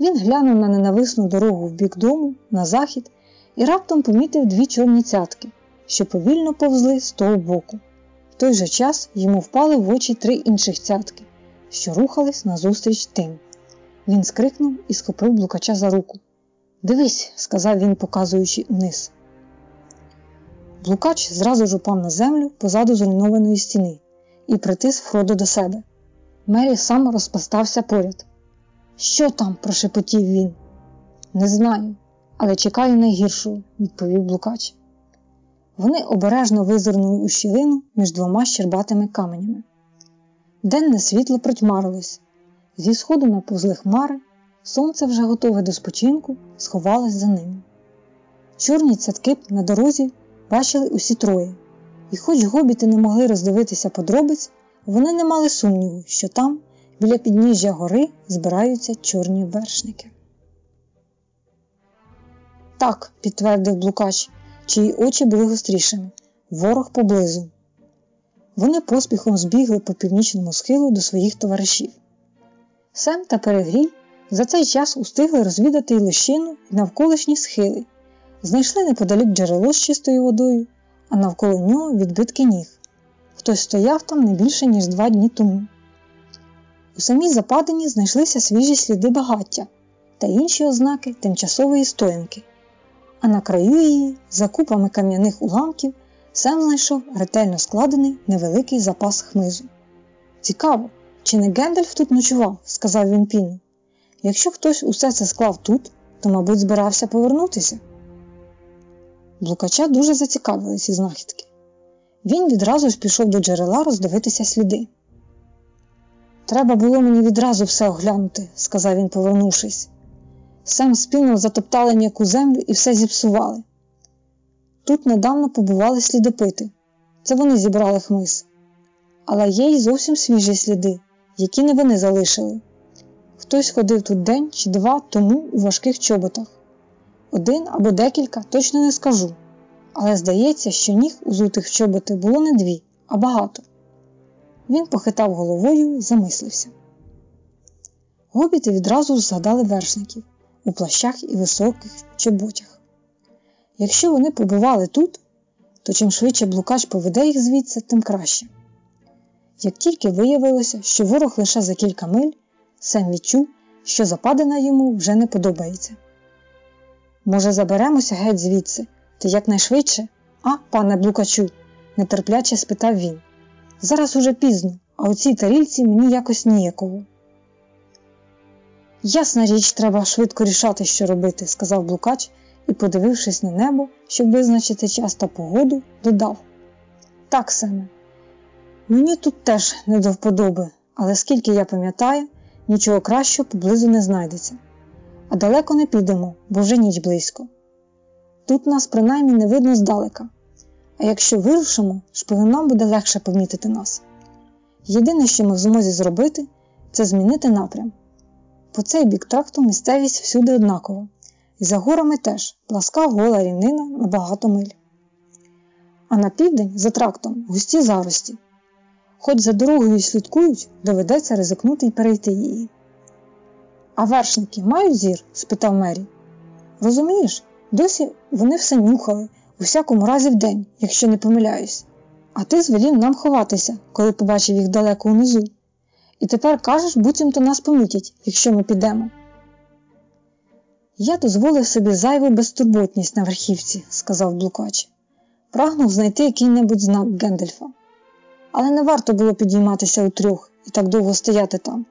Він глянув на ненависну дорогу в бік дому, на захід, і раптом помітив дві чорні цятки, що повільно повзли з того боку. В той же час йому впали в очі три інших цятки, що рухались назустріч тим. Він скрикнув і схопив блукача за руку. Дивись, сказав він, показуючи вниз. Блукач зразу ж упав на землю позаду зруйнованої стіни і притис Фродо до себе. Мері сам розпастався поряд. Що там? прошепотів він. Не знаю, але чекаю найгіршого, відповів Блукач. Вони обережно визирнули у щілину між двома щербатими каменями. Денне світло притьмарилось. Зі сходу наповзли хмари, сонце, вже готове до спочинку, сховалось за ними. Чорні цятки на дорозі бачили усі троє, і, хоч гобіти не могли роздивитися подробиць, вони не мали сумніву, що там, біля підніжжя гори, збираються чорні вершники. Так, підтвердив Блукач, чиї очі були гострішими. Ворог поблизу. Вони поспіхом збігли по північному схилу до своїх товаришів. Сем та Перегрій за цей час устигли розвідати й лощину і навколишні схили, знайшли неподалік джерело з чистою водою, а навколо нього відбитки ніг. Хтось стояв там не більше, ніж два дні тому. У самій западині знайшлися свіжі сліди багаття та інші ознаки тимчасової стоянки, а на краю її, за купами кам'яних уламків, Сем знайшов ретельно складений невеликий запас хмизу. Цікаво, чи не Гендальф тут ночував, сказав він Піну. Якщо хтось усе це склав тут, то, мабуть, збирався повернутися. Блукача дуже зацікавили ці знахідки. Він відразу ж пішов до джерела роздивитися сліди. Треба було мені відразу все оглянути, сказав він, повернувшись. Сем спільно затоптали м'яку землю і все зіпсували. Тут недавно побували слідопити. Це вони зібрали хмиз. Але є й зовсім свіжі сліди, які не вони залишили. Хтось ходив тут день чи два тому у важких чоботах. Один або декілька точно не скажу. Але здається, що ніг узутих чоботи було не дві, а багато. Він похитав головою і замислився. Гобіти відразу згадали вершників у плащах і високих чоботях. Якщо вони побували тут, то чим швидше блукач поведе їх звідси, тим краще. Як тільки виявилося, що ворог лише за кілька миль, Сем відчув, що западина йому вже не подобається. Може, заберемося геть звідси, то якнайшвидше, а, пане блукачу, нетерпляче спитав він. Зараз уже пізно, а у цій тарільці мені якось ніяково. Ясна річ, треба швидко рішати, що робити, сказав блукач і, подивившись на небо, щоб визначити час та погоду, додав Так, Семе, мені тут теж не до вподоби, але скільки я пам'ятаю, нічого кращого поблизу не знайдеться. А далеко не підемо, бо вже ніч близько. Тут нас принаймні не видно здалека, а якщо вирушимо, шпигунам буде легше помітити нас. Єдине, що ми в змозі зробити, це змінити напрям. По цей бік тракту місцевість всюди однакова, і за горами теж пласка гола рівнина на багато миль. А на південь за трактом густі зарості. Хоч за дорогою слідкують, доведеться ризикнути і перейти її. А вершники мають зір? спитав Мері. Розумієш, досі вони все нюхали, у всякому разі в день, якщо не помиляюсь. А ти звелів нам ховатися, коли побачив їх далеко унизу. І тепер кажеш, буцімто нас помітять, якщо ми підемо. Я дозволив собі зайву безтурботність на верхівці, сказав Блукач. Прагнув знайти який-небудь знак Гендельфа. Але не варто було підійматися у трьох і так довго стояти там.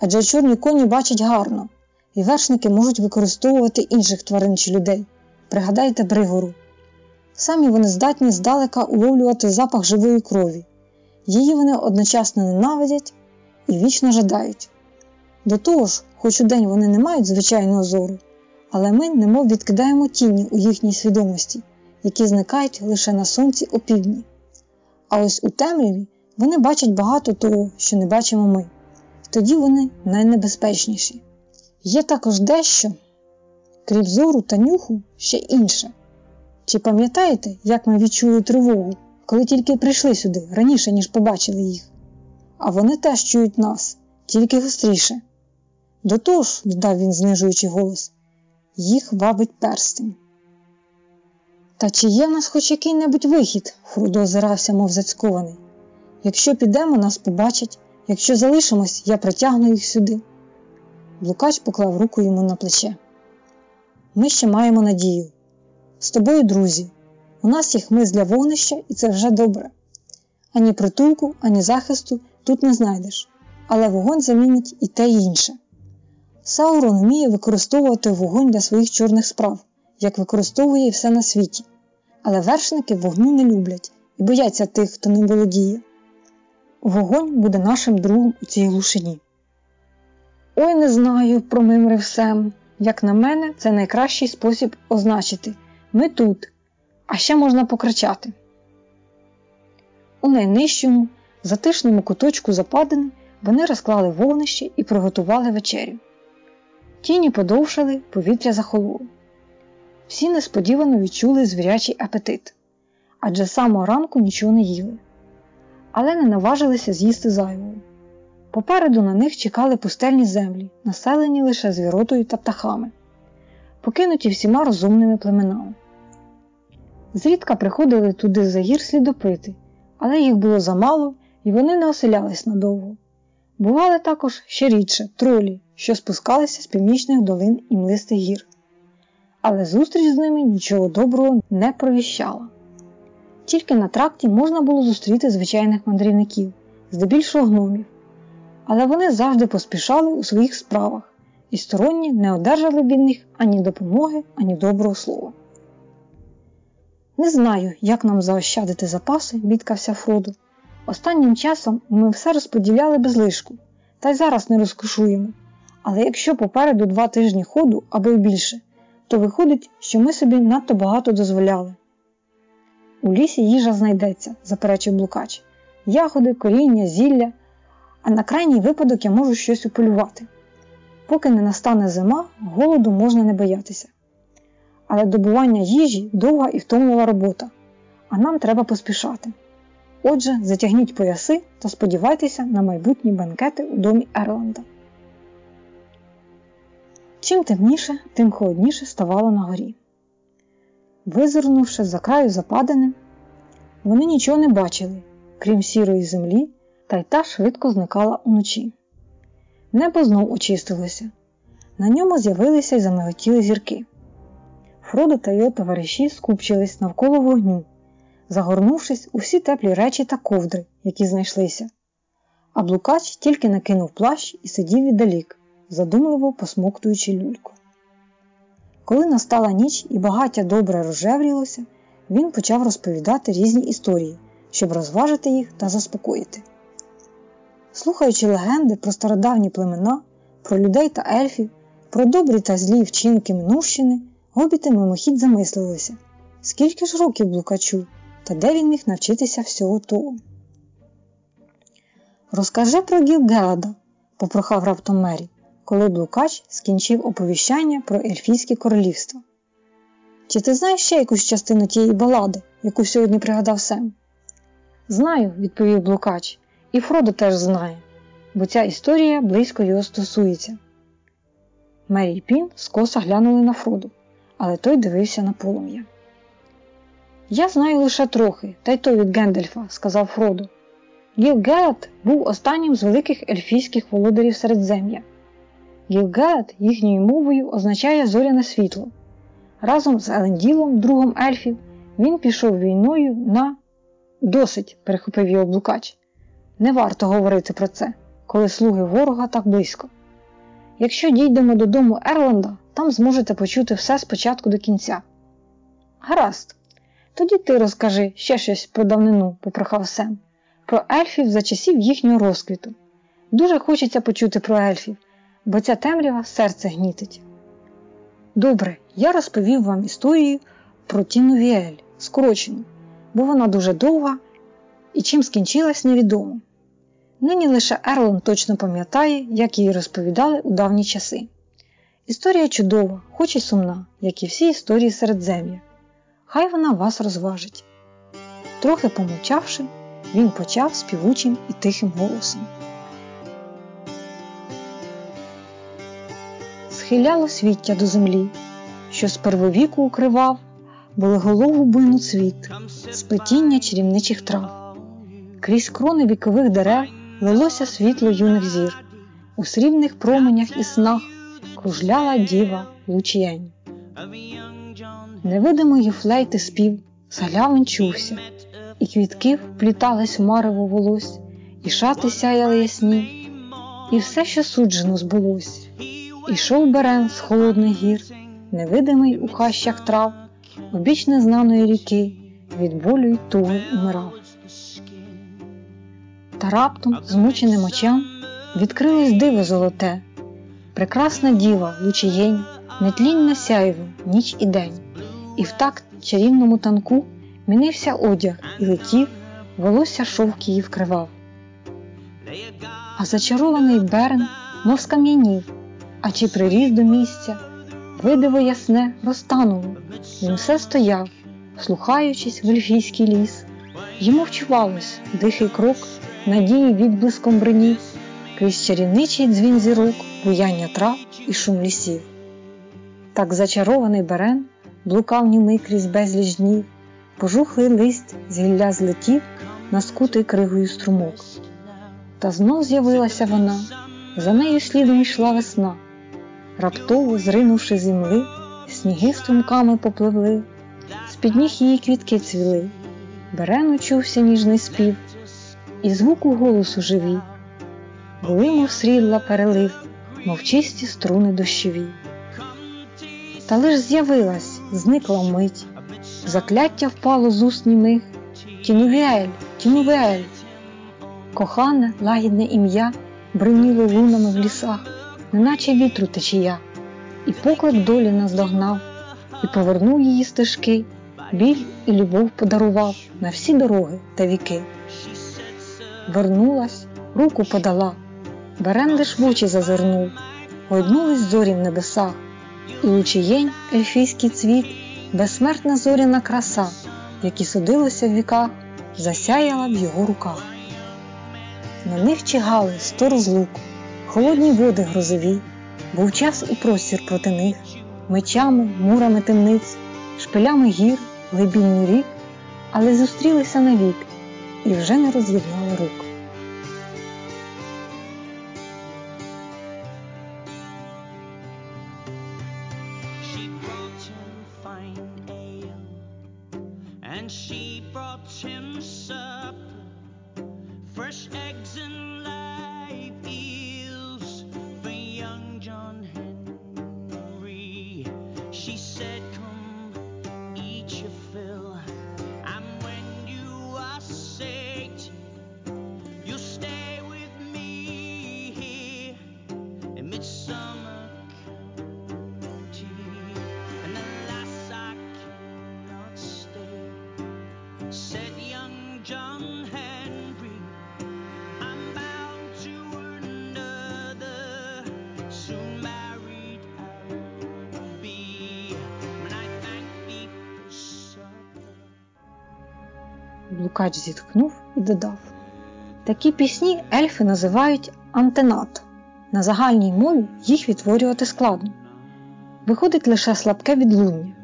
Адже чорні коні бачать гарно, і вершники можуть використовувати інших тварин чи людей. Пригадайте Бригору. Самі вони здатні здалека уловлювати запах живої крові. Її вони одночасно ненавидять і вічно жадають. До того ж, хоч у день вони не мають звичайного зору, але ми немов відкидаємо тіні у їхній свідомості, які зникають лише на сонці опівдні. А ось у темряві вони бачать багато того, що не бачимо ми. Тоді вони найнебезпечніші. Є також дещо, крім зору та нюху, ще інше. Чи пам'ятаєте, як ми відчули тривогу, коли тільки прийшли сюди раніше, ніж побачили їх? А вони теж чують нас, тільки гостріше. До того ж, додав він, знижуючи голос, їх вабить перстень. Та чи є в нас хоч який-небудь вихід? Фрудо озирався, мов зацькований. Якщо підемо, нас побачать, якщо залишимось, я притягну їх сюди. Блукач поклав руку йому на плече. Ми ще маємо надію. З тобою, друзі, у нас є хмиз для вогнища, і це вже добре. Ані притулку, ані захисту тут не знайдеш, але вогонь замінить і те й інше. Саурон вміє використовувати вогонь для своїх чорних справ, як використовує і все на світі, але вершники вогню не люблять і бояться тих, хто не володіє. Вогонь буде нашим другом у цій глушині. Ой, не знаю, промимрив Сем. Як на мене, це найкращий спосіб означити ми тут, а ще можна покричати. У найнижчому, затишному куточку западини вони розклали вогнище і приготували вечерю. Тіні подовшали, повітря захололо. Всі несподівано відчули звірячий апетит, адже самого ранку нічого не їли, але не наважилися з'їсти зайвого. Попереду на них чекали пустельні землі, населені лише звіротою та птахами, покинуті всіма розумними племенами. Зрідка приходили туди за гір слідопити, але їх було замало і вони не оселялись надовго. Бували також ще рідше тролі, що спускалися з північних долин і млистих гір. Але зустріч з ними нічого доброго не провіщала. Тільки на тракті можна було зустріти звичайних мандрівників, здебільшого гномів, але вони завжди поспішали у своїх справах і сторонні не одержали від них ані допомоги, ані доброго слова. Не знаю, як нам заощадити запаси, бідкався Фроду. Останнім часом ми все розподіляли без лишку, та й зараз не розкошуємо. Але якщо попереду два тижні ходу або й більше, то виходить, що ми собі надто багато дозволяли. У лісі їжа знайдеться, заперечив Блукач. Ягоди, коріння, зілля, а на крайній випадок я можу щось уполювати. Поки не настане зима, голоду можна не боятися. Але добування їжі довга і втомлива робота, а нам треба поспішати. Отже, затягніть пояси та сподівайтеся на майбутні банкети у домі Ерланда. Чим темніше, тим холодніше ставало на горі. Визирнувши за краю западини, вони нічого не бачили, крім сірої землі, та й та швидко зникала уночі. Небо знов очистилося, на ньому з'явилися й замиготіли зірки. Фродо та його товариші скупчились навколо вогню, загорнувшись у всі теплі речі та ковдри, які знайшлися. А блукач тільки накинув плащ і сидів віддалік, задумливо посмоктуючи люльку. Коли настала ніч і багаття добре розжеврілося, він почав розповідати різні історії, щоб розважити їх та заспокоїти. Слухаючи легенди про стародавні племена, про людей та ельфів, про добрі та злі вчинки Минувщини, гобіти мимохідь замислилися, скільки ж років блукачу, та де він міг навчитися всього того. Розкажи про Гілгеада, попрохав раптом Мері, коли блукач скінчив оповіщання про ельфійське королівство. Чи ти знаєш ще якусь частину тієї балади, яку сьогодні пригадав Сем? Знаю, відповів блукач, і Фродо теж знає, бо ця історія близько його стосується. Мері і Пін скоса глянули на Фроду, але той дивився на полум'я. Я знаю лише трохи, та й то від Гендельфа, сказав Фродо. Гілгелат був останнім з великих ельфійських володарів Середзем'я. Гілгелет їхньою мовою означає зоряне світло. Разом з Еленділом, другом ельфів, він пішов війною на досить, перехопив його блукач. Не варто говорити про це, коли слуги ворога так близько. Якщо дійдемо додому Ерланда, там зможете почути все спочатку до кінця. Гаразд, тоді ти розкажи ще щось про давнину, попрохав Сем, про ельфів за часів їхнього розквіту. Дуже хочеться почути про ельфів, бо ця темрява серце гнітить. Добре, я розповів вам історію про Тіну Віель, скорочену, бо вона дуже довга і чим скінчилась невідомо. Нині лише Ерлон точно пам'ятає, як її розповідали у давні часи. Історія чудова, хоч і сумна, як і всі історії середзем'я. Хай вона вас розважить. Трохи помовчавши, він почав співучим і тихим голосом. Схиляло свіття до землі, що з первовіку укривав, голову буйну цвіт, сплетіння чарівничих трав. Крізь крони вікових дерев лилося світло юних зір, у срібних променях і снах кружляла діва лучіянь. Невидимої флейти спів з галявин чувся, і квітки вплітались у марево волось, і шати сяяли ясні, і все, що суджено, збулось. Ішов берен з холодних гір, невидимий у хащах трав, обіч незнаної ріки, від болю й туги умирав. Та раптом, змученим очам, відкрилось диво золоте, прекрасна діва, лучієнь, нетлінне сяйво, ніч і день, і в такт чарівному танку мінився одяг і летів, волосся шовк її вкривав. А зачарований берен, мов скам'янів, а чи приріс до місця, видиво ясне розтануло, він все стояв, слухаючись в ельфійський ліс, йому вчувалось дихий крок надії відблиском броні, крізь чарівничий дзвін зірок, буяння трав і шум лісів. Так зачарований берен блукав німий крізь безліч днів, пожухлий лист з гілля злетів на скутий кригою струмок. Та знов з'явилася вона, за нею слідом йшла весна, раптово зринувши земли, сніги струмками попливли, з під ніг її квітки цвіли, берену чувся ніжний спів, і звуку голосу живі, були, мов срідла перелив, мов чисті струни дощові. Та лиш з'явилась, зникла мить, закляття впало з уст німих, Тінувіель, Тінувіель. Кохане, лагідне ім'я бриніло лунами в лісах, неначе вітру течія, і поклик долі наздогнав, і повернув її стежки, біль і любов подарував на всі дороги та віки. Вернулась, руку подала, Берен лиш в очі зазирнув, гойднулись зорі в небесах, і лучієнь, ельфійський цвіт, безсмертна зоряна краса, які судилося в віках, засяяла в його руках. На них чигали сто розлук, холодні води грозові, був час і простір проти них, мечами, мурами темниць, шпилями гір, глибінний рік, але зустрілися навік і вже не роз'єднали рук. Блукач зітхнув і додав: Такі пісні ельфи називають антенат. На загальній мові їх відтворювати складно. Виходить лише слабке відлуння.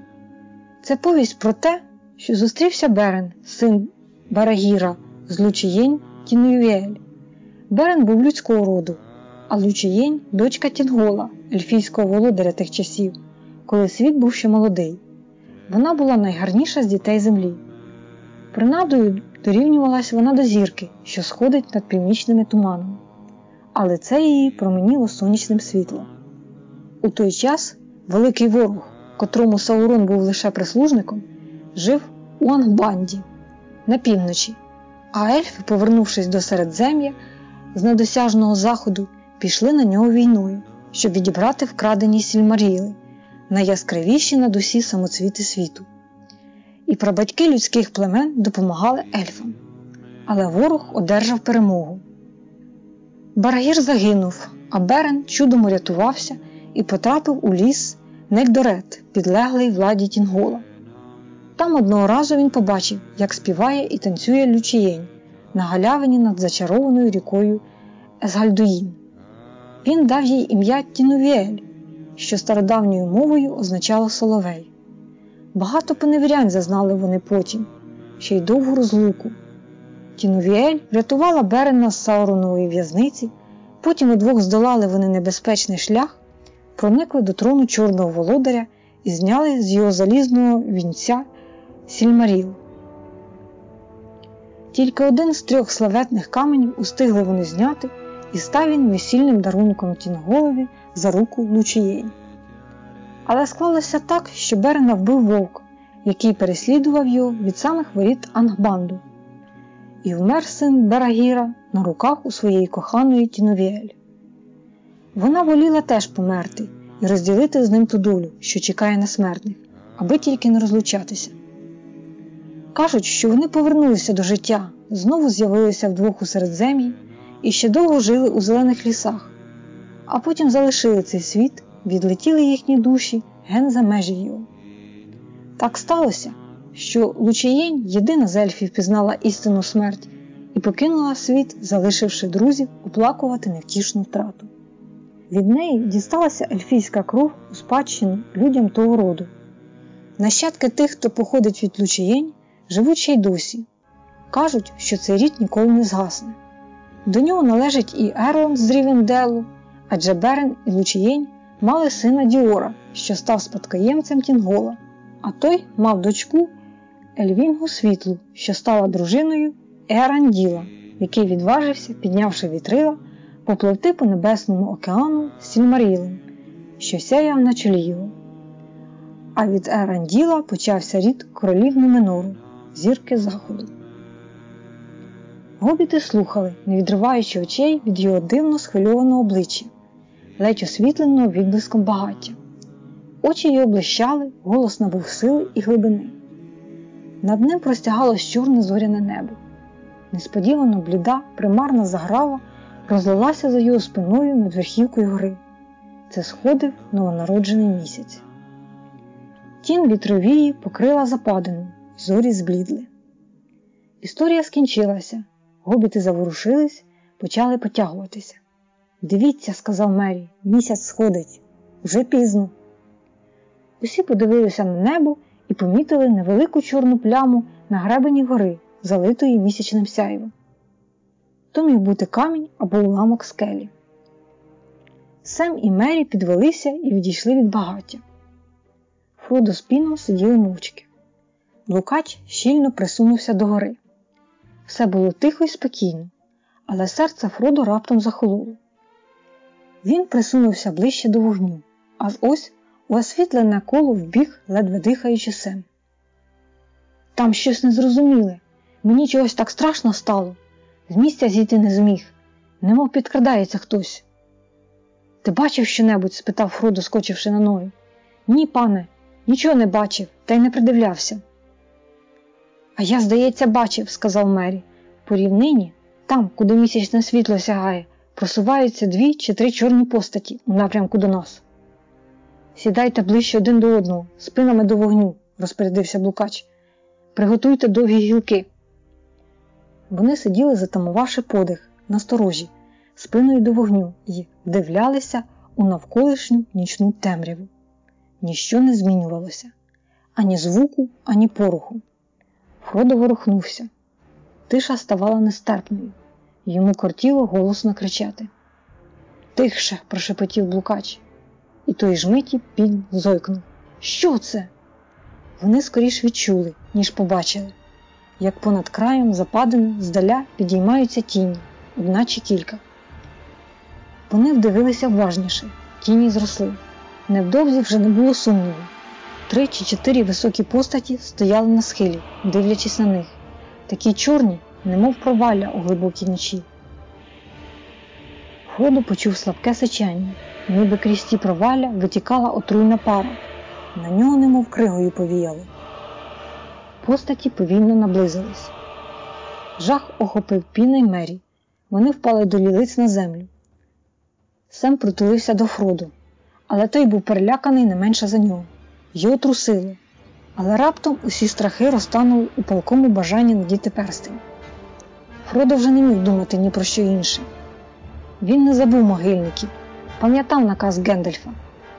Це повість про те, що зустрівся Берен, син Барагіра з Лучієнь Тінуюель. Берен був людського роду, а Лючієнь дочка Тінгола, ельфійського володаря тих часів, коли світ був ще молодий. Вона була найгарніша з дітей землі. Принадою дорівнювалась вона до зірки, що сходить над північними туманами, але це її променіло сонячним світлом. У той час великий ворог, котрому Саурон був лише прислужником, жив у Ангбанді на півночі, а ельфи, повернувшись до Середзем'я з недосяжного заходу, пішли на нього війною, щоб відібрати вкрадені сільмаріли, найяскравіші над усі самоцвіти світу. І прабатьки людських племен допомагали ельфам, але ворог одержав перемогу. Барагір загинув, а Берен чудом урятувався і потрапив у ліс Нельдорет, підлеглий владі Тінгола. Там одного разу він побачив, як співає і танцює лючієнь на галявині над зачарованою рікою Есгальдуїн. Він дав їй ім'я Тінувіель, що стародавньою мовою означало соловей. Багато поневірянь зазнали вони потім, ще й довгу розлуку. Тінувіель врятувала Берена з Сауронової в'язниці, потім удвох здолали вони небезпечний шлях, проникли до трону чорного володаря і зняли з його залізного вінця Сільмаріл. Тільки один з трьох славетних каменів устигли вони зняти, і став він весільним дарунком Тінголові за руку Лучієнь. Але склалося так, що Берена вбив вовк, який переслідував його від самих воріт Ангбанду, і вмер син Берагіра на руках у своєї коханої Тіновіель. Вона воліла теж померти і розділити з ним ту долю, що чекає на смертних, аби тільки не розлучатися. Кажуть, що вони повернулися до життя, знову з'явилися вдвох у середзем'ї і ще довго жили у зелених лісах, а потім залишили цей світ, відлетіли їхні душі ген за межі його. Так сталося, що Лучієнь, єдина з ельфів, пізнала істинну смерть і покинула світ, залишивши друзів оплакувати невтішну втрату. Від неї дісталася ельфійська кров у спадщину людям того роду. Нащадки тих, хто походить від Лучієнь, живуть ще й досі. Кажуть, що цей рід ніколи не згасне. До нього належить і Ерланд з Рівенделу, адже Берен і Лучієнь мали сина Діора, що став спадкоємцем Тінгола, а той мав дочку Ельвінгу Світлу, що стала дружиною Еранділа, який відважився, піднявши вітрила, попливти по небесному океану Сільмарілем, що сяяв на чолі. А від Еранділа почався рід королів Нуменору, зірки заходу. Гобіти слухали, не відриваючи очей від його дивно схвильованого обличчя, ледь освітленого відблиском багаття. Очі його блищали, голос набув сили і глибини. Над ним простягалось чорне зоряне небо. Несподівано бліда, примарна заграва розлилася за його спиною над верхівкою гори. Це сходив новонароджений місяць. Тінь вітровії покрила западину, зорі зблідли. Історія скінчилася, гобіти заворушились, почали потягуватися. Дивіться, сказав Мері, місяць сходить, уже пізно. Усі подивилися на небо і помітили невелику чорну пляму на гребені гори, залитої місячним сяйвом. То міг бути камінь або уламок скелі. Сем і Мері підвелися і відійшли від багаття. Фродо з Піном сиділи мовчки. Лукач щільно присунувся до гори. Все було тихо і спокійно, але серце Фродо раптом захололо. Він присунувся ближче до вогню, аж ось у освітлене коло вбіг, ледве дихаючи Сем. Там щось незрозуміле, мені чогось так страшно стало. З місця зійти не зміг, немов підкрадається хтось. Ти бачив що-небудь? спитав Фродо, скочивши на ноги. Ні, пане, нічого не бачив, та й не придивлявся. А я, здається, бачив, сказав Мері. По рівнині, там, куди місячне світло сягає, просуваються дві чи три чорні постаті у напрямку до нас. Сідайте ближче один до одного, спинами до вогню, розпорядився Блукач. Приготуйте довгі гілки. Вони сиділи, затамувавши подих, насторожі, спиною до вогню і вдивлялися у навколишню нічну темряву. Ніщо не змінювалося ані звуку, ані поруху. Фродо ворухнувся. Тиша ставала нестерпною, йому кортіло голосно кричати. Тихше, прошепотів блукач, і той ж миті пінь зойкнув. Що це? Вони скоріш відчули, ніж побачили, як понад краєм западини здаля підіймаються тіні, одна чи кілька. Вони вдивилися уважніше, тіні зросли. Невдовзі вже не було сумніву. Три чи чотири високі постаті стояли на схилі, дивлячись на них, такі чорні, немов провалля у глибокій ночі. Фродо почув слабке сичання, ніби крізь ті провалля витікала отруйна пара. На нього немов кригою повіяло. Постаті повільно наблизились. Жах охопив Піна й Мері. Вони впали до лілиць на землю. Сем притулився до Фроду, але той був переляканий не менше за нього. Його трусило, але раптом усі страхи розтанули у палкому бажанні надіти перстень. Фродо вже не міг думати ні про що інше. Він не забув могильників, пам'ятав наказ Гендельфа,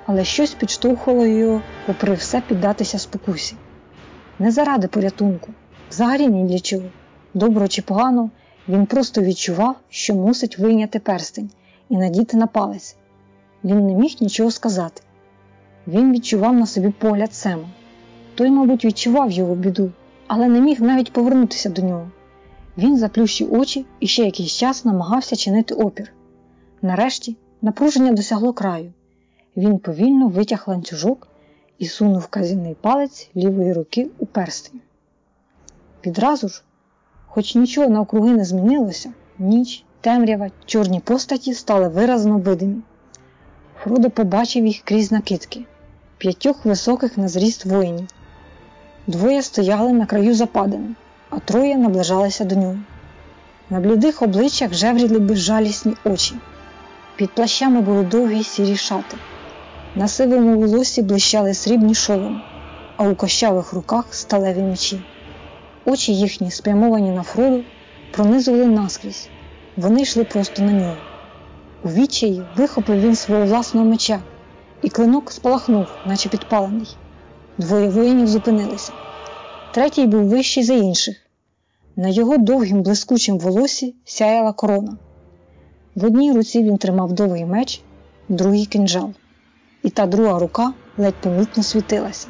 але щось підштовхувало його, попри все, піддатися спокусі. Не заради порятунку, взагалі ні для чого. Добро чи погано, він просто відчував, що мусить вийняти перстень і надіти на палець. Він не міг нічого сказати. Він відчував на собі погляд Сема. Той, мабуть, відчував його біду, але не міг навіть повернутися до нього. Він заплющив очі і ще якийсь час намагався чинити опір. Нарешті напруження досягло краю. Він повільно витяг ланцюжок і сунув вказівний палець лівої руки у перстень. Відразу ж, хоч нічого навкруги не змінилося, ніч, темрява, чорні постаті стали виразно видимі. Фродо побачив їх крізь накидки, п'ятьох високих на зріст воїнів. Двоє стояли на краю западини, а троє наближалися до нього. На блідих обличчях жевріли безжалісні очі. Під плащами були довгі сірі шати. На сивому волосі блищали срібні шоломи, а у кощавих руках сталеві мечі. Очі їхні, спрямовані на Фроду, пронизували наскрізь. Вони йшли просто на нього. У відчаї вихопив він свого власного меча, і клинок спалахнув, наче підпалений. Двоє воїнів зупинилися. Третій був вищий за інших. На його довгім блискучим волосі сяяла корона. В одній руці він тримав довгий меч, другий кинджал, і та друга рука ледь помітно світилася.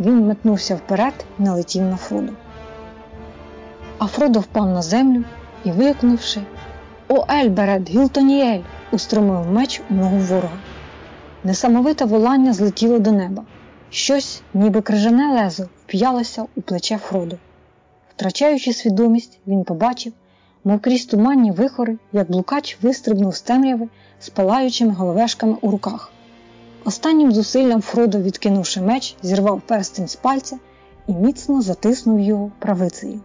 Він метнувся вперед і налетів на Фроду. А Фродо впав на землю і, вигукнувши О, Ельберет, Гілтоніель! устромив меч у ногу ворога. Несамовите волання злетіло до неба. Щось, ніби крижане лезо, вп'ялося у плече Фроду. Втрачаючи свідомість, він побачив, мов крізь туманні вихори, як блукач вистрибнув з темряви з палаючими головешками у руках. Останнім зусиллям Фродо, відкинувши меч, зірвав перстень з пальця і міцно затиснув його правицею.